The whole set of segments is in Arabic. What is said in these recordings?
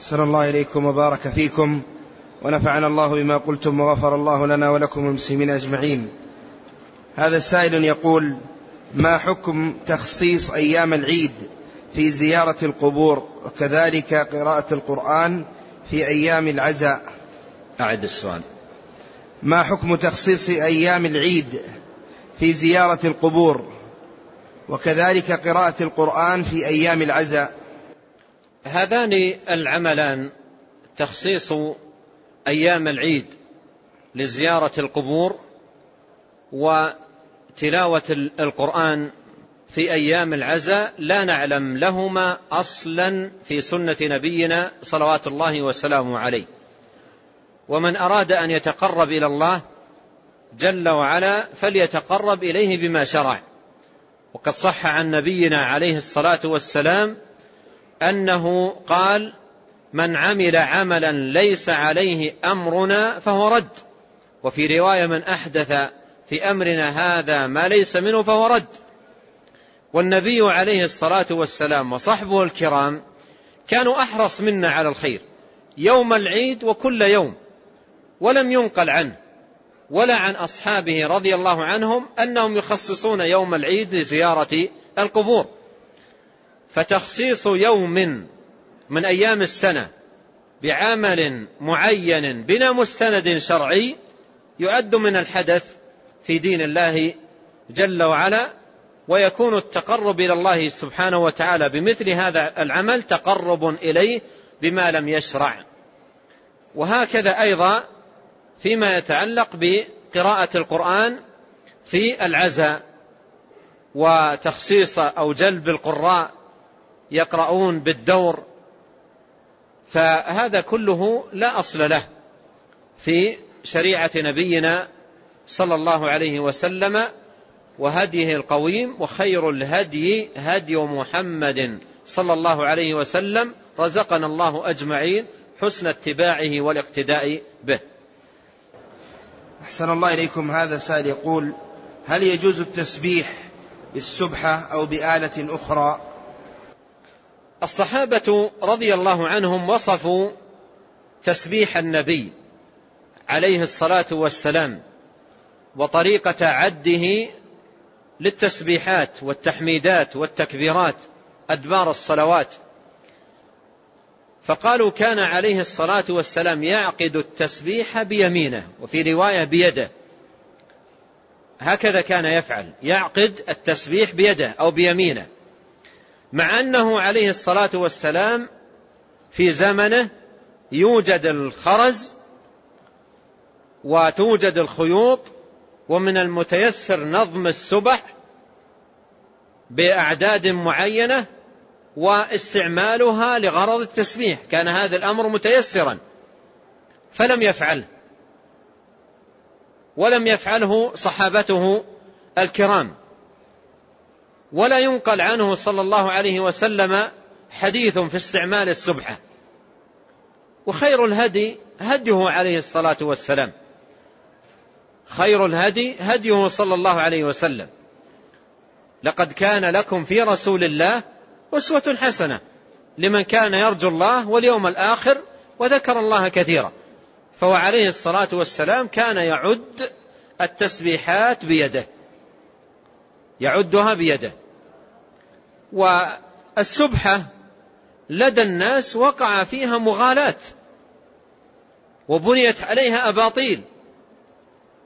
أحسن الله إليكم وبارك فيكم ونفعنا الله بما قلتم وغفر الله لنا ولكم المسلمين أجمعين. هذا السائل يقول ما حكم تخصيص أيام العيد في زيارة القبور وكذلك قراءة القرآن في أيام العزاء؟ أعد السؤال. ما حكم تخصيص أيام العيد في زيارة القبور وكذلك قراءة القرآن في أيام العزاء؟ هذان العملان تخصيص أيام العيد لزيارة القبور وتلاوة القرآن في أيام العزاء لا نعلم لهما أصلا في سنة نبينا صلوات الله وسلامه عليه. ومن أراد أن يتقرب إلى الله جل وعلا فليتقرب إليه بما شرع. وقد صح عن نبينا عليه الصلاة والسلام أنه قال من عمل عملا ليس عليه أمرنا فهو رد. وفي رواية من أحدث في أمرنا هذا ما ليس منه فهو رد. والنبي عليه الصلاة والسلام وصحبه الكرام كانوا أحرص منا على الخير يوم العيد وكل يوم ولم ينقل عنه ولا عن أصحابه رضي الله عنهم أنهم يخصصون يوم العيد لزيارة القبور. فتخصيص يوم من أيام السنة بعمل معين بلا مستند شرعي يعد من الحدث في دين الله جل وعلا ويكون التقرب إلى الله سبحانه وتعالى بمثل هذا العمل تقرب إليه بما لم يشرع. وهكذا أيضا فيما يتعلق بقراءة القرآن في العزاء وتخصيص أو جلب القراء يقرؤون بالدور فهذا كله لا أصل له في شريعة نبينا صلى الله عليه وسلم وهديه القويم وخير الهدي هدي محمد صلى الله عليه وسلم. رزقنا الله أجمعين حسن اتباعه والاقتداء به. أحسن الله إليكم. هذا سائل يقول هل يجوز التسبيح بالسبحة أو بآلة أخرى؟ الصحابة رضي الله عنهم وصفوا تسبيح النبي عليه الصلاة والسلام وطريقة عده للتسبيحات والتحميدات والتكبيرات أدبار الصلوات. فقالوا كان عليه الصلاة والسلام يعقد التسبيح بيمينه وفي رواية بيده. هكذا كان يفعل يعقد التسبيح بيده أو بيمينه. مع أنه عليه الصلاة والسلام في زمنه يوجد الخرز وتوجد الخيوط ومن المتيسر نظم السبح بأعداد معينة واستعمالها لغرض التسبيح. كان هذا الأمر متيسرا فلم يفعله. ولم يفعله صحابته الكرام. ولا ينقل عنه صلى الله عليه وسلم حديث في استعمال السبحة. وخير الهدي هديه عليه الصلاة والسلام. خير الهدي هديه صلى الله عليه وسلم. لقد كان لكم في رسول الله أسوة حسنة لمن كان يرجو الله واليوم الآخر وذكر الله كثيرا. فهو عليه الصلاة والسلام كان يعد التسبيحات بيده. يعدها بيده. والسبحة لدى الناس وقع فيها مغالاة وبنيت عليها أباطيل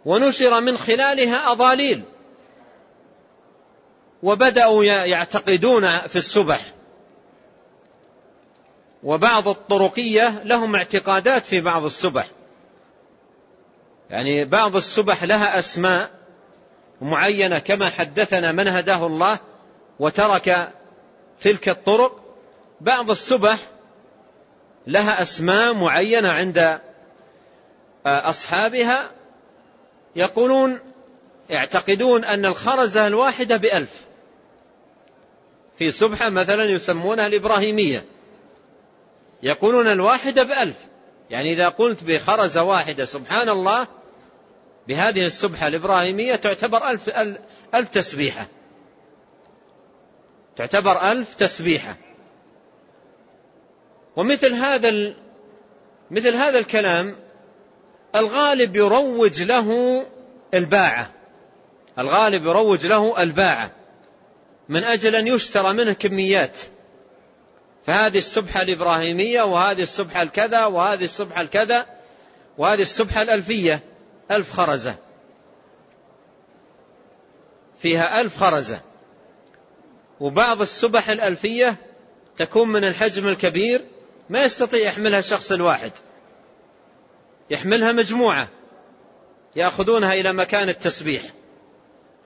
ونشر من خلالها أضاليل وبدأوا يعتقدون في السبح وبعض الطرقية لهم اعتقادات في بعض السبح يعني بعض السبح لها أسماء معينة كما حدثنا من هداه الله وترك تلك الطرق بعض السبح لها أسماء معينة عند أصحابها يقولون يعتقدون أن الخرزة الواحدة بألف. في سبحة مثلا يسمونها الإبراهيمية. يقولون الواحدة بألف. يعني إذا قلت بخرزة واحدة سبحان الله بهذه السبحة الإبراهيمية تعتبر ألف, ألف تسبيحة. تعتبر ألف تسبيحة. ومثل هذا مثل هذا الكلام الغالب يروج له الباعة. الغالب يروج له الباعة من أجل أن يشترى منه كميات. فهذه السبحة الإبراهيمية وهذه السبحة الكذا وهذه السبحة الكذا وهذه السبحة الألفية. ألف خرزة. فيها ألف خرزة. وبعض السبح الألفية تكون من الحجم الكبير ما يستطيع يحملها الشخص الواحد يحملها مجموعة يأخذونها إلى مكان التسبيح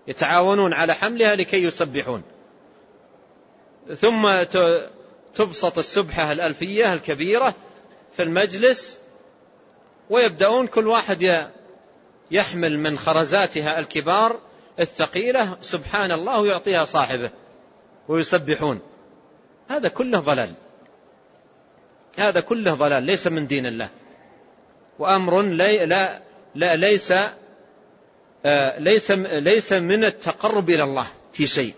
يتعاونون على حملها لكي يسبحون. ثم تبسط السبحة الألفية الكبيرة في المجلس ويبدأون كل واحد يحمل من خرزاتها الكبار الثقيلة سبحان الله ويعطيها صاحبه. ويسبحون. هذا كله ضلال. هذا كله ضلال ليس من دين الله. وأمر لي لا لا ليس آه ليس ليس من التقرب إلى الله في شيء.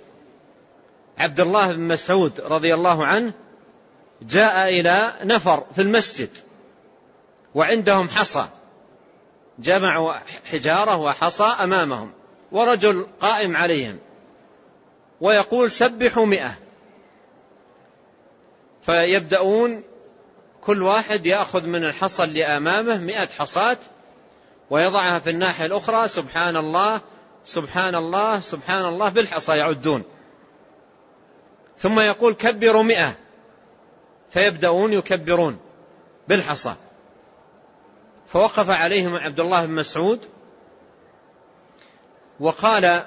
عبد الله بن مسعود رضي الله عنه جاء إلى نفر في المسجد وعندهم حصى. جمعوا حجارة وحصى أمامهم ورجل قائم عليهم. ويقول سبحوا مئة. فيبدأون كل واحد يأخذ من الحصى اللي أمامه مئة حصاة ويضعها في الناحية الأخرى سبحان الله سبحان الله سبحان الله بالحصى يعدون. ثم يقول كبروا مئة. فيبدأون يكبرون بالحصى. فوقف عليهم عبد الله بن مسعود وقال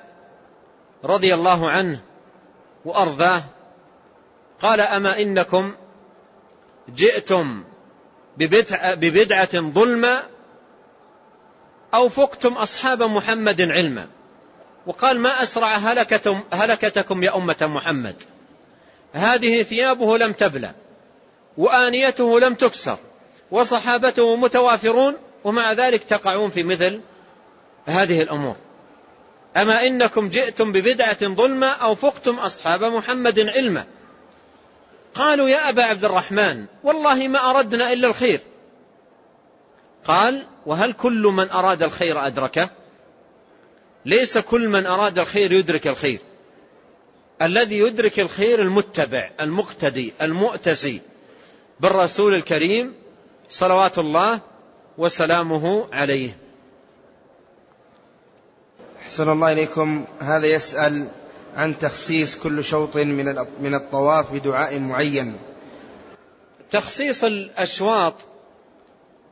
رضي الله عنه وأرضاه قال أما إنكم جئتم ببدعة ظلمة أو فقتم أصحاب محمد علما. وقال ما أسرع هلكتكم يا أمة محمد. هذه ثيابه لم تبلى وآنيته لم تكسر وصحابته متوافرون ومع ذلك تقعون في مثل هذه الأمور. أما إنكم جئتم ببدعة ظلمة أو فقتم أصحاب محمد علما. قالوا يا أبا عبد الرحمن والله ما أردنا إلا الخير. قال وهل كل من أراد الخير أدركه؟ ليس كل من أراد الخير يدرك الخير. الذي يدرك الخير المتبع المقتدي المؤتسي بالرسول الكريم صلوات الله وسلامه عليه. أحسن الله إليكم. هذا يسأل عن تخصيص كل شوط من من الطواف بدعاء معين. تخصيص الأشواط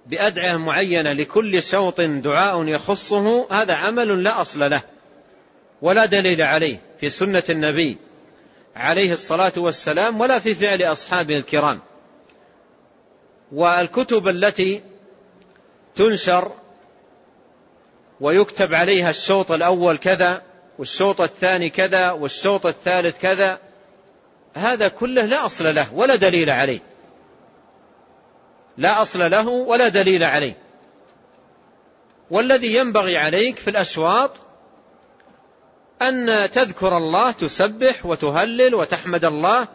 بأدعية معينة لكل شوط دعاء يخصه هذا عمل لا أصل له ولا دليل عليه في سنة النبي عليه الصلاة والسلام ولا في فعل أصحابه الكرام. والكتب التي تنشر ويكتب عليها الشوط الأول كذا والشوط الثاني كذا والشوط الثالث كذا. هذا كله لا أصل له ولا دليل عليه. لا أصل له ولا دليل عليه. والذي ينبغي عليك في الأشواط أن تذكر الله تسبح وتهلل وتحمد الله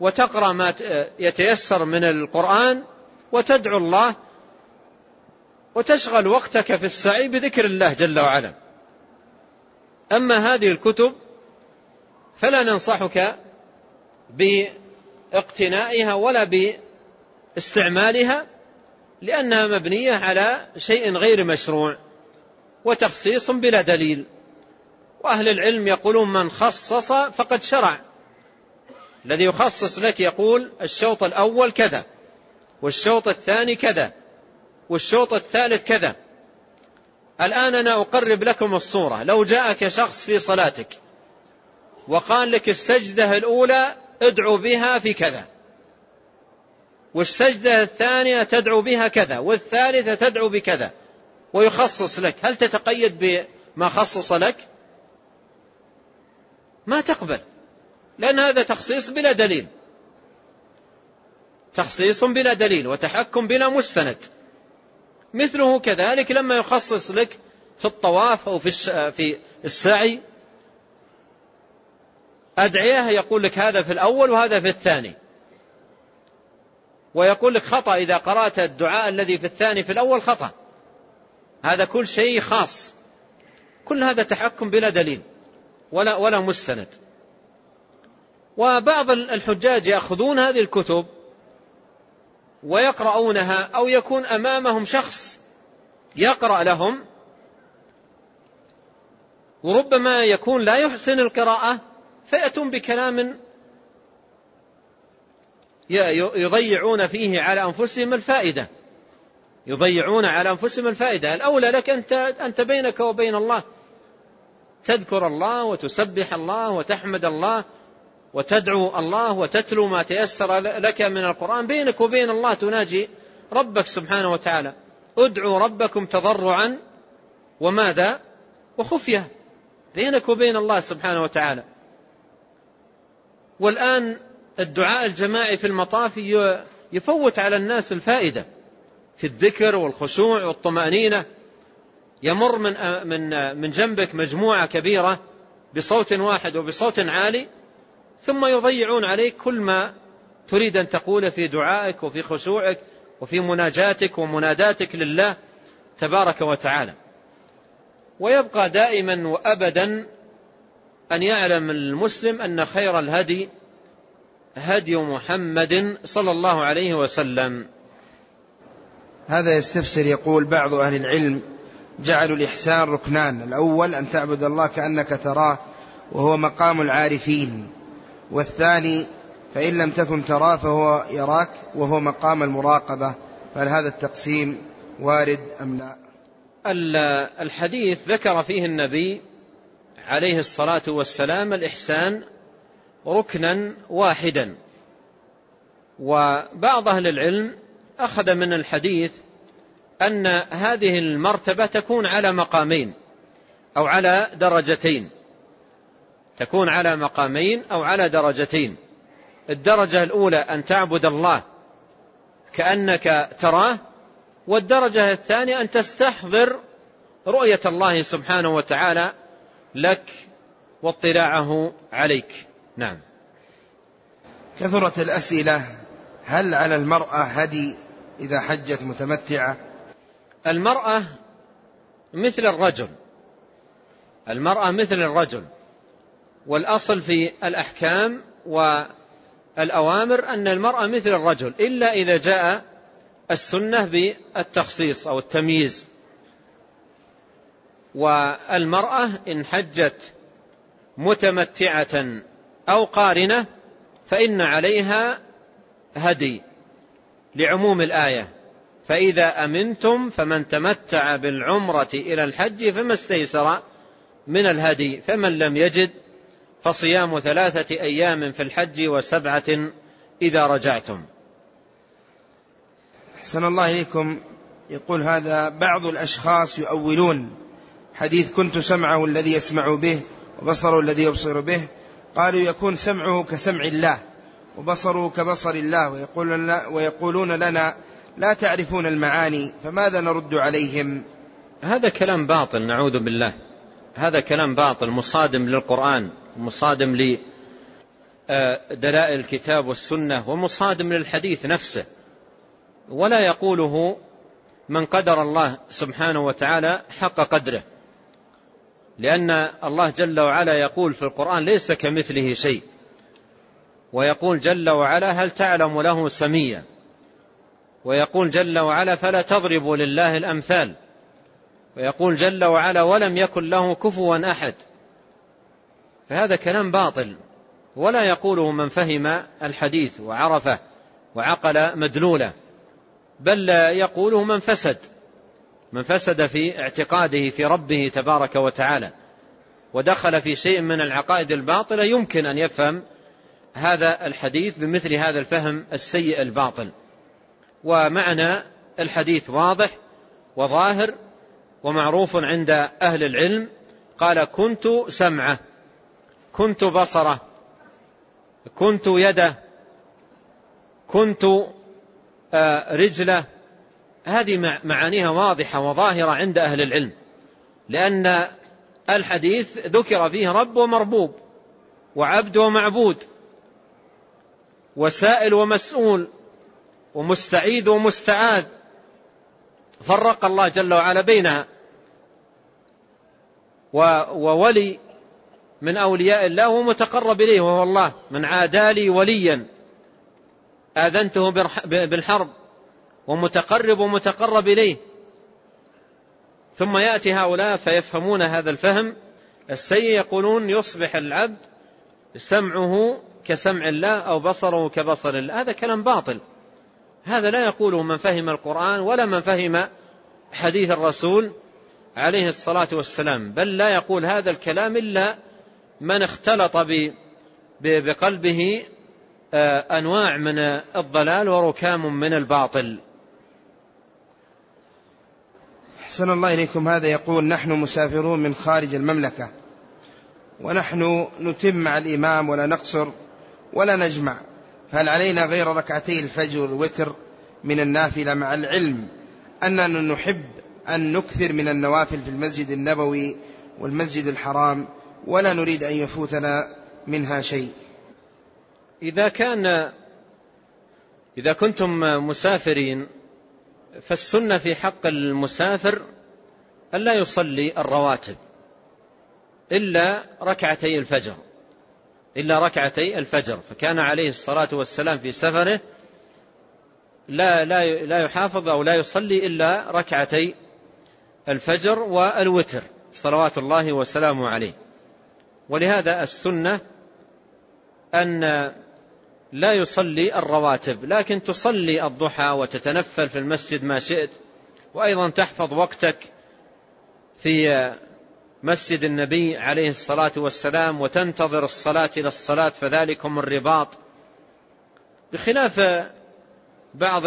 وتقرأ ما يتيسر من القرآن وتدعو الله وتشغل وقتك في السعي بذكر الله جل وعلا. أما هذه الكتب فلا ننصحك باقتنائها ولا باستعمالها لأنها مبنية على شيء غير مشروع وتخصيص بلا دليل. وأهل العلم يقولون من خصص فقد شرع. الذي يخصص لك يقول الشوط الأول كذا والشوط الثاني كذا. والشوط الثالث كذا. الآن أنا أقرب لكم الصورة. لو جاءك شخص في صلاتك وقال لك السجدة الأولى ادعو بها في كذا. والسجدة الثانية تدعو بها كذا. والثالثة تدعو بكذا. ويخصص لك. هل تتقيد بما خصص لك؟ ما تقبل. لأن هذا تخصيص بلا دليل. تخصيص بلا دليل. وتحكم بلا مستند. مثله كذلك لما يخصص لك في الطواف أو في في السعي. أدعية يقول لك هذا في الأول وهذا في الثاني. ويقول لك خطأ إذا قرأت الدعاء الذي في الثاني في الأول خطأ. هذا كل شيء خاص. كل هذا تحكم بلا دليل. ولا ولا مستند. وبعض الحجاج يأخذون هذه الكتب ويقرؤونها أو يكون أمامهم شخص يقرأ لهم وربما يكون لا يحسن القراءة فيأتون بكلام يضيعون فيه على أنفسهم الفائدة. يضيعون على أنفسهم الفائدة. الأولى لك أنت, بينك وبين الله. تذكر الله وتسبح الله وتحمد الله وتدعو الله وتتلو ما تيسر لك من القرآن. بينك وبين الله تناجي ربك سبحانه وتعالى. ادعوا ربكم تضرعا وماذا؟ وخفية. بينك وبين الله سبحانه وتعالى. والآن الدعاء الجماعي في المطاف يفوت على الناس الفائدة في الذكر والخشوع والطمأنينة. يمر من من من جنبك مجموعة كبيرة بصوت واحد وبصوت عالي. ثم يضيعون عليك كل ما تريد أن تقول في دعائك وفي خشوعك وفي مناجاتك ومناداتك لله تبارك وتعالى. ويبقى دائما وأبدا أن يعلم المسلم أن خير الهدي هدي محمد صلى الله عليه وسلم. هذا يستفسر يقول بعض أهل العلم جعلوا الإحسان ركنان. الأول أن تعبد الله كأنك تراه وهو مقام العارفين. والثاني فإن لم تكن تراه فهو يراك وهو مقام المراقبة فهل هذا التقسيم وارد أم لا؟ الحديث ذكر فيه النبي عليه الصلاة والسلام الإحسان ركنا واحدا. وبعض أهل العلم أخذ من الحديث أن هذه المرتبة تكون على مقامين أو على درجتين. تكون على مقامين أو على درجتين. الدرجة الأولى أن تعبد الله كأنك تراه والدرجة الثانية أن تستحضر رؤية الله سبحانه وتعالى لك واطلاعه عليك. نعم. كثرت الأسئلة هل على المرأة هدي إذا حجت متمتعة؟ المرأة مثل الرجل. المرأة مثل الرجل. والأصل في الأحكام والأوامر أن المرأة مثل الرجل إلا إذا جاء السنة بالتخصيص أو التمييز. والمرأة إن حجت متمتعة أو قارنة فإن عليها هدي لعموم الآية. فإذا أمنتم فمن تمتع بالعمرة إلى الحج فما استيسر من الهدي فمن لم يجد فصيام ثلاثة أيام في الحج وسبعة إذا رجعتم. أحسن الله إليكم. يقول هذا بعض الأشخاص يؤولون حديث كنت سمعه الذي يسمع به وبصره الذي يبصر به. قالوا يكون سمعه كسمع الله وبصره كبصر الله. ويقولون, ويقولون لنا لا تعرفون المعاني فماذا نرد عليهم؟ هذا كلام باطل نعوذ بالله. هذا كلام باطل مصادم للقرآن. مصادم لدلائل الكتاب والسنة ومصادم للحديث نفسه. ولا يقوله من قدر الله سبحانه وتعالى حق قدره. لأن الله جل وعلا يقول في القرآن ليس كمثله شيء. ويقول جل وعلا هل تعلم له سميا؟ ويقول جل وعلا فلا تضربوا لله الأمثال. ويقول جل وعلا ولم يكن له كفوا أحد. فهذا كلام باطل. ولا يقوله من فهم الحديث وعرفه وعقل مدلوله بل يقوله من فسد من فسد في اعتقاده في ربه تبارك وتعالى. ودخل في شيء من العقائد الباطلة يمكن أن يفهم هذا الحديث بمثل هذا الفهم السيء الباطل. ومعنى الحديث واضح وظاهر ومعروف عند أهل العلم. قال كنت سمعه. كنت بصرة كنت يده كنت آه، رجله. هذه معانيها واضحة وظاهرة عند أهل العلم لأن الحديث ذكر فيه رب ومربوب وعبد ومعبود وسائل ومسؤول ومستعيذ ومستعاذ فرق الله جل وعلا بينها وولي من أولياء الله ومتقرب إليه وهو الله. من عادى لي وليا. آذنته بالحرب. ومتقرب ومتقرب إليه. ثم يأتي هؤلاء فيفهمون هذا الفهم. السيء يقولون يصبح العبد سمعه كسمع الله أو بصره كبصر الله. هذا كلام باطل. هذا لا يقوله من فهم القرآن ولا من فهم حديث الرسول عليه الصلاة والسلام. بل لا يقول هذا الكلام إلا من اختلط بقلبه آه، أنواع من الضلال وركام من الباطل. أحسن الله إليكم. هذا يقول نحن مسافرون من خارج المملكة ونحن نتم مع الإمام ولا نقصر ولا نجمع. فهل علينا غير ركعتي الفجر والوتر من النافلة مع العلم أننا نحب أن نكثر من النوافل في المسجد النبوي والمسجد الحرام؟ ولا نريد أن يفوتنا منها شيء. إذا كان إذا كنتم مسافرين فالسنة في حق المسافر ألا يصلي الرواتب إلا ركعتي الفجر إلا ركعتي الفجر. فكان عليه الصلاة والسلام في سفره لا لا لا يحافظ أو لا يصلي إلا ركعتي الفجر والوتر صلوات الله وسلامه عليه. ولهذا السنة أن لا يصلي الرواتب لكن تصلي الضحى وتتنفل في المسجد ما شئت وأيضا تحفظ وقتك في مسجد النبي عليه الصلاة والسلام وتنتظر الصلاة إلى الصلاة فذلكم الرباط. بخلاف بعض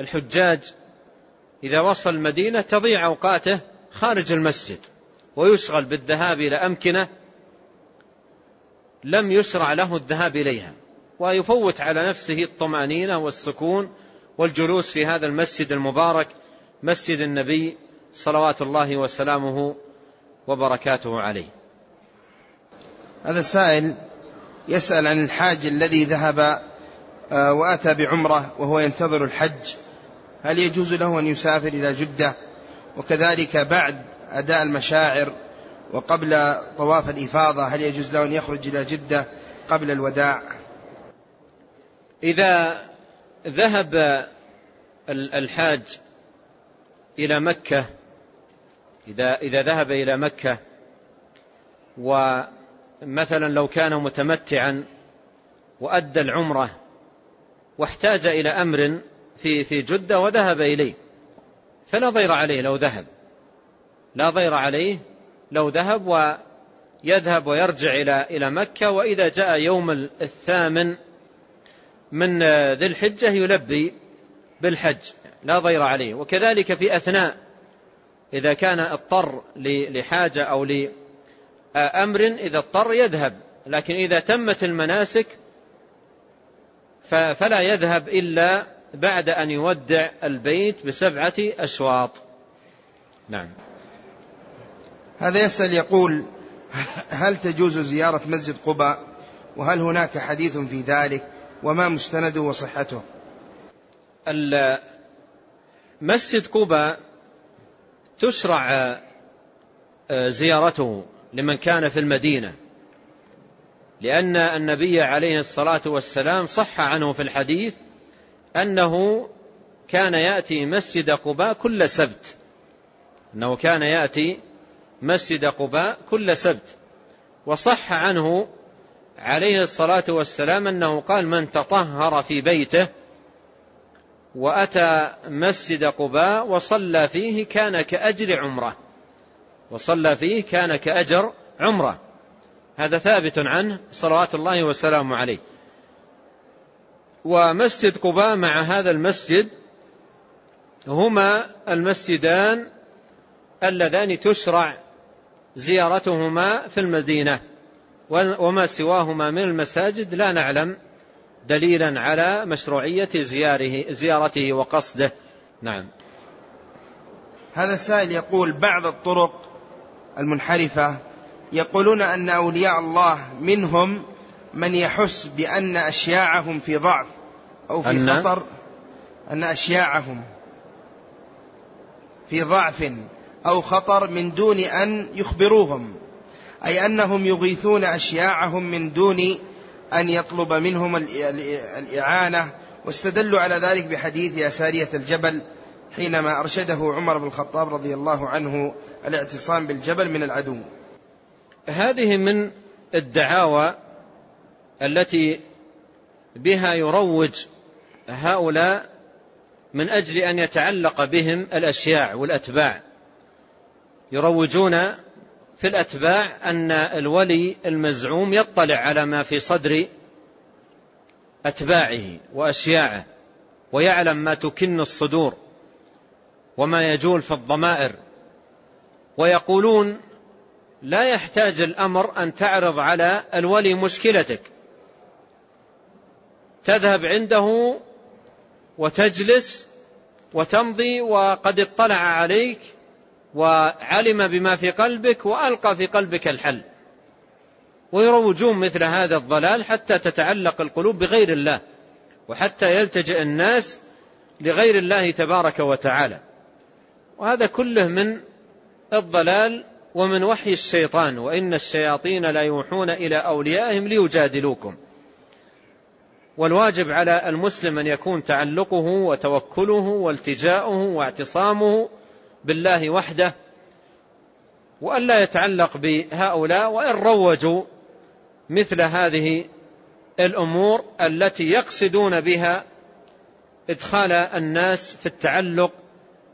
الحجاج إذا وصل المدينة تضيع أوقاته خارج المسجد ويشغل بالذهاب إلى أمكنة لم يشرع له الذهاب إليها ويفوت على نفسه الطمأنينة والسكون والجلوس في هذا المسجد المبارك مسجد النبي صلوات الله وسلامه وبركاته عليه. هذا السائل يسأل عن الحاج الذي ذهب آه، وأتى بعمرة وهو ينتظر الحج. هل يجوز له أن يسافر إلى جدة؟ وكذلك بعد أداء المشاعر وقبل طواف الإفاضة هل يجوز له أن يخرج إلى جدة قبل الوداع؟ إذا ذهب الحاج إلى مكة إذا إذا ذهب إلى مكة ومثلا لو كان متمتعا وأدى العمرة واحتاج إلى أمر في في جدة وذهب إليه فلا ضير عليه لو ذهب. لا ضير عليه لو ذهب ويذهب ويرجع إلى إلى مكة وإذا جاء يوم الثامن من ذي الحجة يلبي بالحج لا ضير عليه. وكذلك في أثناء إذا كان اضطر لحاجة أو لأمر إذا اضطر يذهب. لكن إذا تمت المناسك فلا يذهب إلا بعد أن يودع البيت بسبعة أشواط. نعم. هذا يسأل يقول هل تجوز زيارة مسجد قباء؟ وهل هناك حديث في ذلك؟ وما مستنده وصحته. مسجد قباء تشرع آه، زيارته لمن كان في المدينة لأن النبي عليه الصلاة والسلام صح عنه في الحديث أنه كان يأتي مسجد قباء كل سبت أنه كان يأتي مسجد قباء كل سبت. وصح عنه عليه الصلاة والسلام أنه قال من تطهر في بيته وأتى مسجد قباء وصلى فيه كان كأجر عمرة. وصلى فيه كان كأجر عمرة. هذا ثابت عنه صلوات الله وسلامه عليه. ومسجد قباء مع هذا المسجد هما المسجدان اللذان تشرع زيارتهما في المدينة وما سواهما من المساجد لا نعلم دليلا على مشروعية زياره زيارته وقصده. نعم. هذا السائل يقول بعض الطرق المنحرفة يقولون أن أولياء الله منهم من يحس بأن أشياعهم في ضعف أو في أن؟ خطر أن أشياعهم في ضعف. أو خطر من دون أن يخبروهم أي أنهم يغيثون أشياعهم من دون أن يطلب منهم الإعانة. واستدلوا على ذلك بحديث أسارية الجبل حينما أرشده عمر بن الخطاب رضي الله عنه الاعتصام بالجبل من العدو. هذه من الدعاوى التي بها يروج هؤلاء من أجل أن يتعلق بهم الأشياع والأتباع. يروجون في الأتباع أن الولي المزعوم يطلع على ما في صدر أتباعه وأشياعه ويعلم ما تكن الصدور وما يجول في الضمائر. ويقولون لا يحتاج الأمر أن تعرض على الولي مشكلتك. تذهب عنده وتجلس وتمضي وقد اطلع عليك وعلم بما في قلبك وألقى في قلبك الحل. ويروجون مثل هذا الضلال حتى تتعلق القلوب بغير الله وحتى يلتجئ الناس لغير الله تبارك وتعالى. وهذا كله من الضلال ومن وحي الشيطان وإن الشياطين لا يوحون إلى أوليائهم ليجادلوكم. والواجب على المسلم أن يكون تعلقه وتوكله والتجاؤه واعتصامه بالله وحده وأن لا يتعلق بهؤلاء وإن روجوا مثل هذه الأمور التي يقصدون بها إدخال الناس في التعلق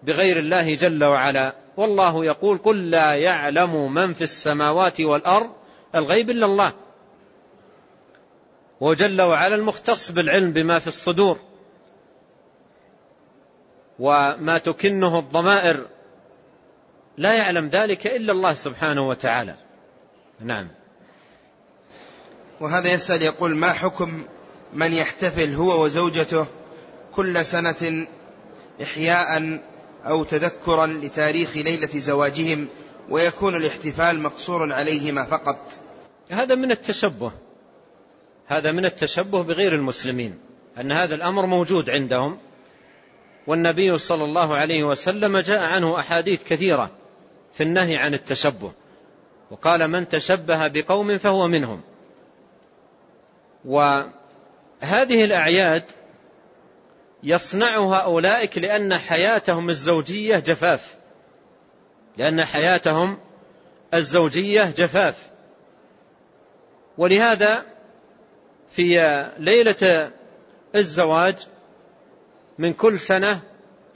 بغير الله جل وعلا. والله يقول قل لا يعلم من في السماوات والأرض الغيب إلا الله. وجل وعلا المختص بالعلم بما في الصدور وما تكنه الضمائر لا يعلم ذلك إلا الله سبحانه وتعالى. نعم. وهذا يسأل يقول ما حكم من يحتفل هو وزوجته كل سنة إحياء أو تذكرا لتاريخ ليلة زواجهم ويكون الاحتفال مقصور عليهما فقط؟ هذا من التشبه. هذا من التشبه بغير المسلمين أن هذا الأمر موجود عندهم. والنبي صلى الله عليه وسلم جاء عنه أحاديث كثيرة. في النهي عن التشبه. وقال من تشبه بقوم فهو منهم. وهذه الأعياد يصنعها أولئك لأن حياتهم الزوجية جفاف. لأن حياتهم الزوجية جفاف. ولهذا في ليلة الزواج من كل سنة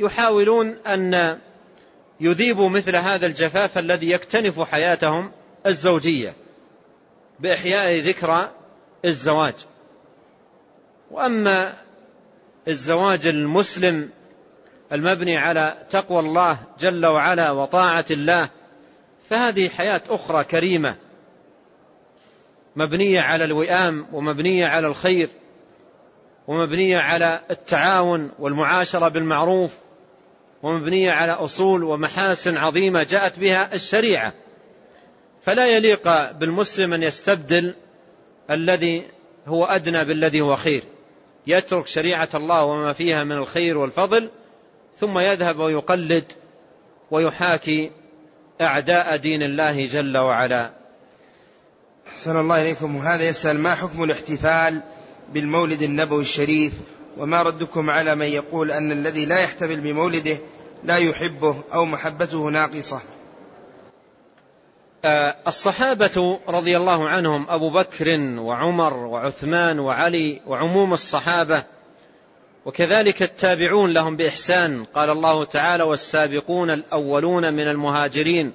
يحاولون أن يذيبوا مثل هذا الجفاف الذي يكتنف حياتهم الزوجية بإحياء ذكرى الزواج. وأما الزواج المسلم المبني على تقوى الله جل وعلا وطاعة الله فهذه حياة أخرى كريمة مبنية على الوئام ومبنية على الخير ومبنية على التعاون والمعاشرة بالمعروف ومبنية على أصول ومحاسن عظيمة جاءت بها الشريعة. فلا يليق بالمسلم أن يستبدل الذي هو أدنى بالذي هو خير. يترك شريعة الله وما فيها من الخير والفضل ثم يذهب ويقلد ويحاكي أعداء دين الله جل وعلا. أحسن الله إليكم. وهذا يسأل ما حكم الاحتفال بالمولد النبوي الشريف وما ردكم على من يقول أن الذي لا يحتفل بمولده لا يحبه أو محبته ناقصة. آه، الصحابة رضي الله عنهم أبو بكر وعمر وعثمان وعلي وعموم الصحابة وكذلك التابعون لهم بإحسان قال الله تعالى والسابقون الأولون من المهاجرين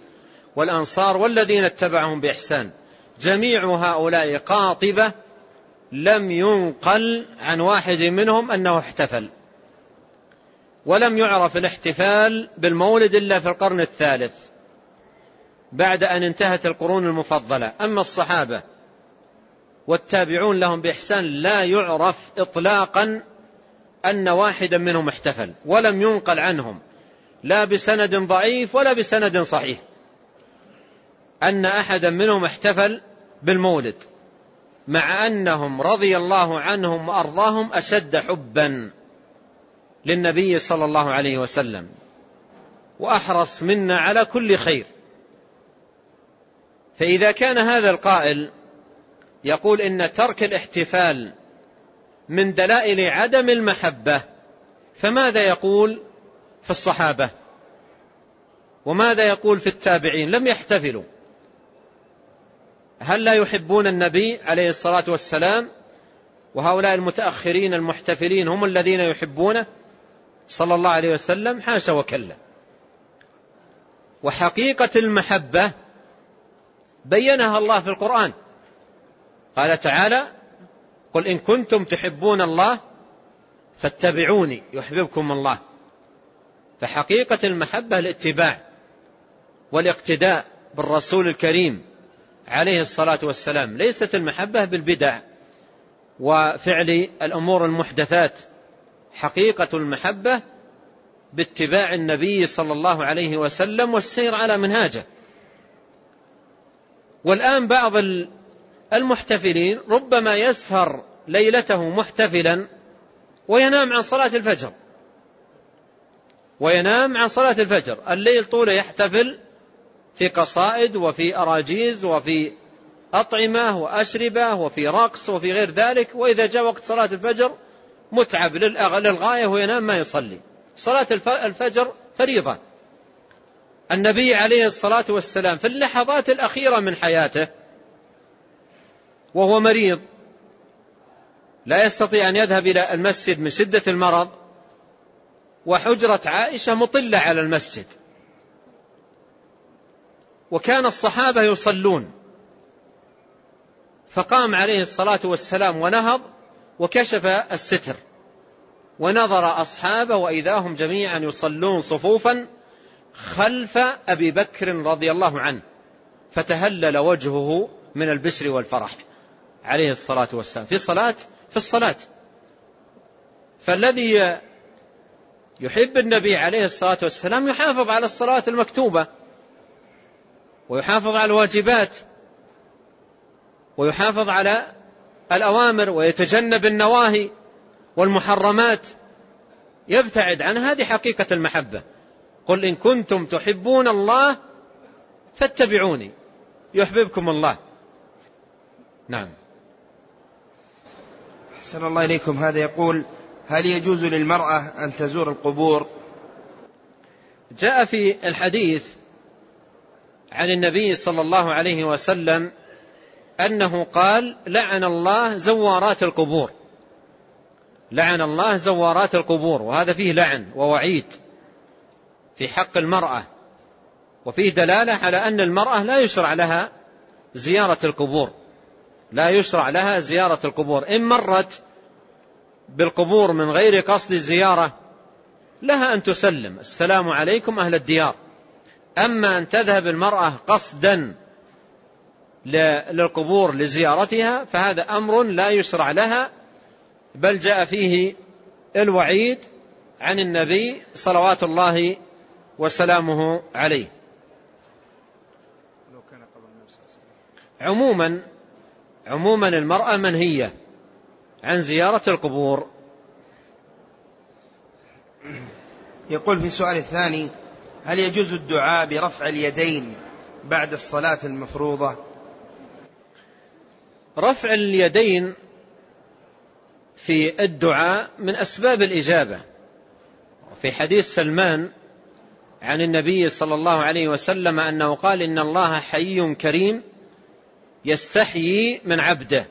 والأنصار والذين اتبعهم بإحسان. جميع هؤلاء قاطبة لم ينقل عن واحد منهم أنه احتفل ولم يعرف الاحتفال بالمولد إلا في القرن الثالث بعد أن انتهت القرون المفضلة. أما الصحابة والتابعون لهم بإحسان لا يعرف إطلاقا أن واحدا منهم احتفل ولم ينقل عنهم لا بسند ضعيف ولا بسند صحيح أن أحدا منهم احتفل بالمولد. مع أنهم رضي الله عنهم وأرضاهم أشد حبا للنبي صلى الله عليه وسلم. وأحرص منا على كل خير. فإذا كان هذا القائل يقول إن ترك الاحتفال من دلائل عدم المحبة فماذا يقول في الصحابة؟ وماذا يقول في التابعين؟ لم يحتفلوا. هل لا يحبون النبي عليه الصلاة والسلام وهؤلاء المتأخرين المحتفلين هم الذين يحبونه؟ صلى الله عليه وسلم حاشا وكلا. وحقيقة المحبة بينها الله في القرآن. قال تعالى قل إن كنتم تحبون الله فاتبعوني يحببكم الله. فحقيقة المحبة الاتباع والإقتداء بالرسول الكريم. عليه الصلاة والسلام. ليست المحبة بالبدع وفعل الأمور المحدثات. حقيقة المحبة باتباع النبي صلى الله عليه وسلم والسير على منهاجه. والآن بعض المحتفلين ربما يسهر ليلته محتفلا وينام عن صلاة الفجر. وينام عن صلاة الفجر. الليل طوله يحتفل في قصائد وفي أراجيز وفي أطعمة وأشربة وفي رقص وفي غير ذلك وإذا جاء وقت صلاة الفجر متعب للغاية وينام ما يصلي. صلاة الفجر فريضة. النبي عليه الصلاة والسلام في اللحظات الأخيرة من حياته وهو مريض لا يستطيع أن يذهب إلى المسجد من شدة المرض وحجرة عائشة مطلة على المسجد. وكان الصحابة يصلون. فقام عليه الصلاة والسلام ونهض وكشف الستر. ونظر أصحابه وإذا هم جميعا يصلون صفوفا خلف أبي بكر رضي الله عنه. فتهلل وجهه من البشر والفرح عليه الصلاة والسلام. في صلاة في الصلاة. فالذي يحب النبي عليه الصلاة والسلام يحافظ على الصلاة المكتوبة. ويحافظ على الواجبات ويحافظ على الأوامر ويتجنب النواهي والمحرمات. يبتعد عن هذه حقيقة المحبة. قل إن كنتم تحبون الله فاتبعوني يحببكم الله. نعم. أحسن الله إليكم. هذا يقول هل يجوز للمرأة أن تزور القبور؟ جاء في الحديث عن النبي صلى الله عليه وسلم أنه قال لعن الله زوارات القبور. لعن الله زوارات القبور وهذا فيه لعن ووعيد في حق المرأة وفيه دلالة على أن المرأة لا يشرع لها زيارة القبور لا يشرع لها زيارة القبور. إن مرت بالقبور من غير قصد الزيارة لها أن تسلم. السلام عليكم أهل الديار. أما أن تذهب المرأة قصدا للقبور لزيارتها فهذا أمر لا يشرع لها بل جاء فيه الوعيد عن النبي صلوات الله وسلامه عليه. عموما عموما المرأة منهية عن زيارة القبور. يقول في السؤال الثاني هل يجوز الدعاء برفع اليدين بعد الصلاة المفروضة؟ رفع اليدين في الدعاء من أسباب الإجابة. في حديث سلمان عن النبي صلى الله عليه وسلم أنه قال إن الله حي كريم يستحيي من عبده.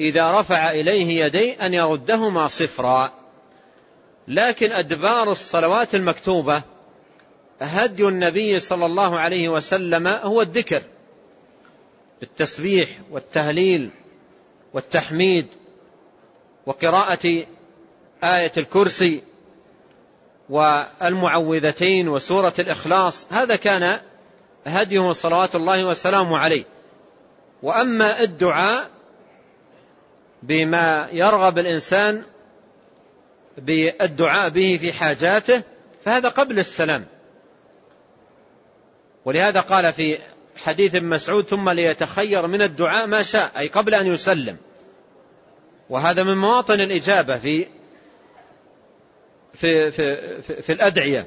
إذا رفع إليه يديه أن يردهما صفرا. لكن أدبار الصلوات المكتوبة هدي النبي صلى الله عليه وسلم هو الذكر بالتسبيح والتهليل والتحميد وقراءة آية الكرسي والمعوذتين وسورة الإخلاص. هذا كان هديه صلوات الله وسلامه عليه. وأما الدعاء بما يرغب الإنسان بالدعاء به في حاجاته فهذا قبل السلام. ولهذا قال في حديث مسعود ثم ليتخير من الدعاء ما شاء. أي قبل أن يسلم. وهذا من مواطن الإجابة في في, في, في, في الأدعية.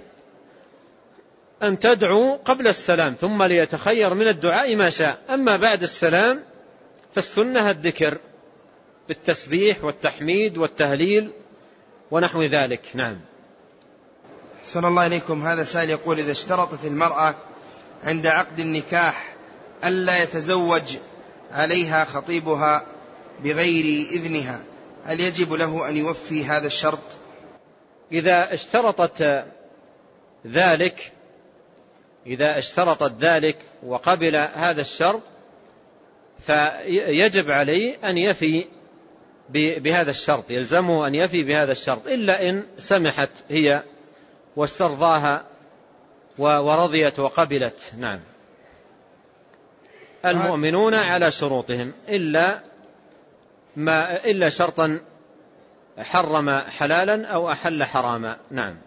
أن تدعو قبل السلام ثم ليتخير من الدعاء ما شاء. أما بعد السلام فالسنة الذكر بالتسبيح والتحميد والتهليل ونحو ذلك. نعم. صلى الله عليكم هذا سائل يقول إذا اشترطت المرأة عند عقد النكاح ألا يتزوج عليها خطيبها بغير إذنها. هل يجب له أن يوفي هذا الشرط؟ إذا اشترطت ذلك إذا اشترطت ذلك وقبل هذا الشرط فيجب عليه أن يفي بهذا الشرط يلزمه أن يفي بهذا الشرط إلا إن سمحت هي واسترضاها ورضيت وقبلت. نعم. المؤمنون على شروطهم إلا ما إلا شرطا حرم حلالا أو أحل حراما. نعم.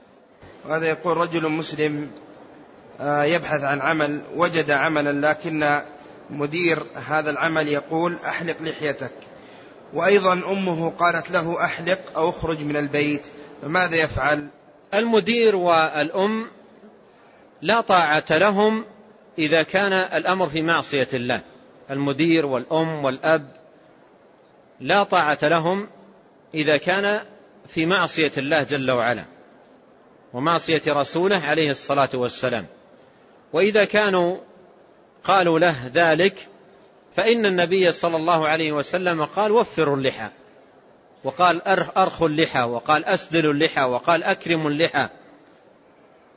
وهذا يقول رجل مسلم آه، يبحث عن عمل وجد عملا لكن مدير هذا العمل يقول أحلق لحيتك. وأيضا أمه قالت له أحلق أو اخرج من البيت. فماذا يفعل؟ المدير والأم لا طاعة لهم إذا كان الأمر في معصية الله. المدير والأم والأب لا طاعة لهم إذا كان في معصية الله جل وعلا ومعصية رسوله عليه الصلاة والسلام. وإذا كانوا قالوا له ذلك فإن النبي صلى الله عليه وسلم قال وفروا اللحى. وقال أرخوا اللحى. وقال أسدلوا اللحى. وقال أكرموا اللحى.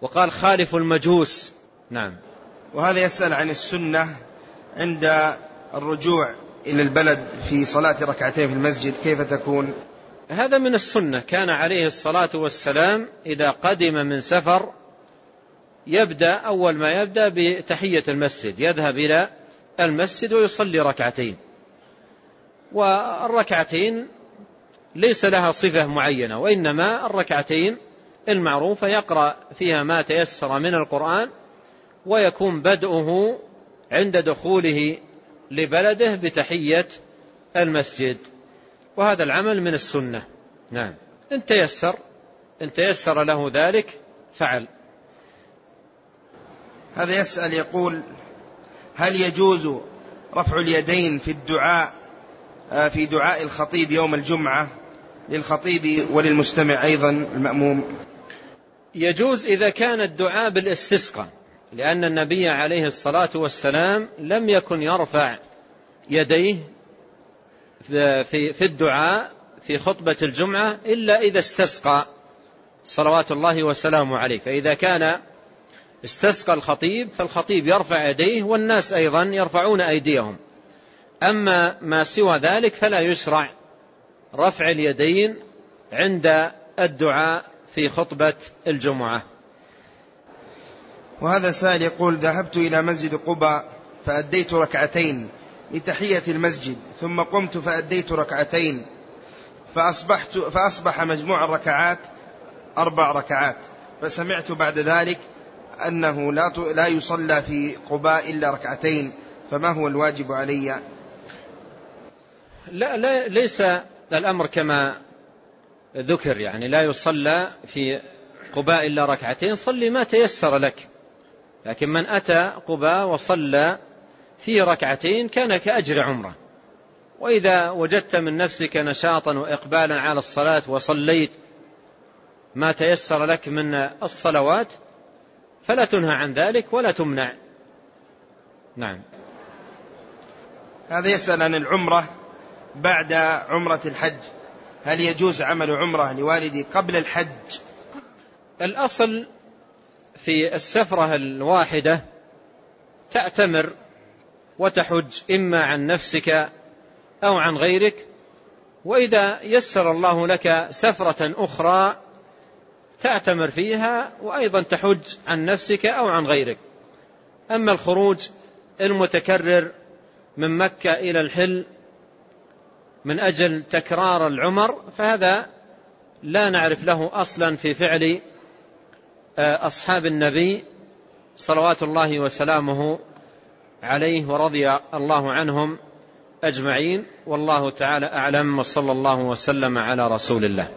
وقال خالفوا المجوس. نعم. وهذا يسأل عن السنة عند الرجوع إلى البلد في صلاة ركعتين في المسجد كيف تكون؟ هذا من السنة. كان عليه الصلاة والسلام إذا قدم من سفر يبدأ أول ما يبدأ بتحية المسجد يذهب إلى المسجد ويصلي ركعتين. والركعتين ليس لها صفة معينة وإنما الركعتين المعروفة يقرأ فيها ما تيسر من القرآن ويكون بدءه عند دخوله لبلده بتحية المسجد. وهذا العمل من السنة. نعم. إن تيسر إن تيسر له ذلك فعل. هذا يسأل يقول هل يجوز رفع اليدين في الدعاء آه، في دعاء الخطيب يوم الجمعة للخطيب وللمستمع أيضا المأموم؟ يجوز إذا كان الدعاء بالاستسقاء لأن النبي عليه الصلاة والسلام لم يكن يرفع يديه في الدعاء في خطبة الجمعة إلا إذا استسقى صلوات الله وسلامه عليه. فإذا كان استسقى الخطيب فالخطيب يرفع يديه والناس أيضا يرفعون أيديهم. أما ما سوى ذلك فلا يشرع رفع اليدين عند الدعاء في خطبة الجمعة. وهذا سائل يقول ذهبت إلى مسجد قباء فأديت ركعتين لتحية المسجد ثم قمت فأديت ركعتين فأصبحت فأصبح مجموع الركعات أربع ركعات فسمعت بعد ذلك أنه لا لا يصلى في قباء إلا ركعتين فما هو الواجب علي؟ لا, لا ليس الأمر كما ذكر يعني لا يصلى في قباء إلا ركعتين صلي ما تيسر لك. لكن من أتى قباء وصلى في ركعتين كان كأجر عمرة. وإذا وجدت من نفسك نشاطا وإقبالا على الصلاة وصليت ما تيسر لك من الصلوات فلا تنهى عن ذلك ولا تمنع. نعم. هذا يسأل عن العمرة بعد عمرة الحج. هل يجوز عمل عمرة لوالدي قبل الحج؟ الأصل في السفرة الواحدة تعتمر وتحج إما عن نفسك أو عن غيرك وإذا يسر الله لك سفرة أخرى تعتمر فيها وأيضا تحج عن نفسك أو عن غيرك. أما الخروج المتكرر من مكة إلى الحل من أجل تكرار العمر فهذا لا نعرف له أصلا في فعل آه، أصحاب النبي صلوات الله وسلامه عليه ورضي الله عنهم أجمعين. والله تعالى أعلم وصلى الله وسلم على رسول الله.